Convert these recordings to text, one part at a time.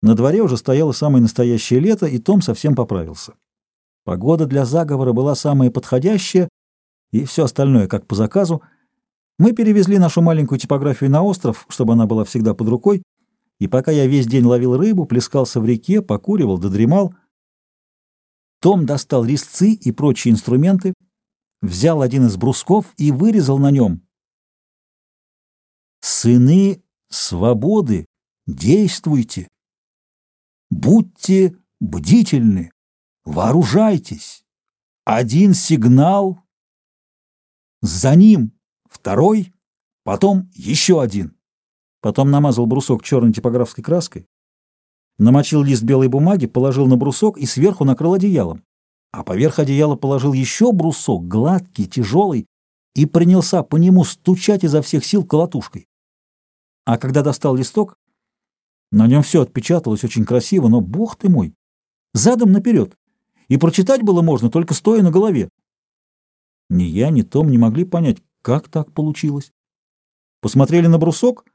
На дворе уже стояло самое настоящее лето, и Том совсем поправился. Погода для заговора была самая подходящая, и все остальное как по заказу. Мы перевезли нашу маленькую типографию на остров, чтобы она была всегда под рукой, и пока я весь день ловил рыбу, плескался в реке, покуривал, додремал, Том достал резцы и прочие инструменты, взял один из брусков и вырезал на нем «Сыны свободы, действуйте! Будьте бдительны, вооружайтесь! Один сигнал, за ним второй, потом еще один!» Потом намазал брусок черной типографской краской, намочил лист белой бумаги, положил на брусок и сверху накрыл одеялом. А поверх одеяла положил еще брусок, гладкий, тяжелый, и принялся по нему стучать изо всех сил колотушкой. А когда достал листок, на нем все отпечаталось очень красиво, но, бог ты мой, задом наперед, и прочитать было можно только стоя на голове. Ни я, ни Том не могли понять, как так получилось. Посмотрели на брусок —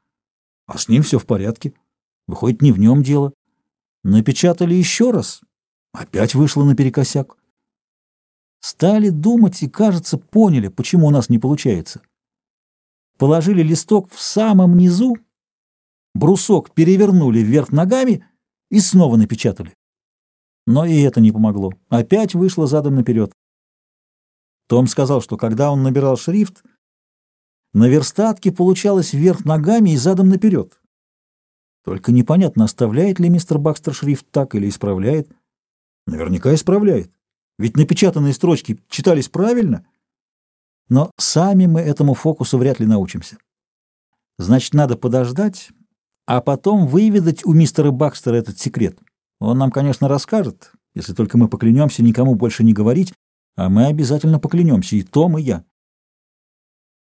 а с ним все в порядке. Выходит, не в нем дело. Напечатали еще раз. Опять вышло наперекосяк. Стали думать и, кажется, поняли, почему у нас не получается. Положили листок в самом низу, брусок перевернули вверх ногами и снова напечатали. Но и это не помогло. Опять вышло задом наперед. Том сказал, что когда он набирал шрифт, на верстатке получалось вверх ногами и задом наперед. Только непонятно, оставляет ли мистер Бакстер шрифт так или исправляет. Наверняка исправляет. Ведь напечатанные строчки читались правильно. Но сами мы этому фокусу вряд ли научимся. Значит, надо подождать, а потом выведать у мистера Бакстера этот секрет. Он нам, конечно, расскажет, если только мы поклянемся никому больше не говорить, а мы обязательно поклянемся, и Том, и я.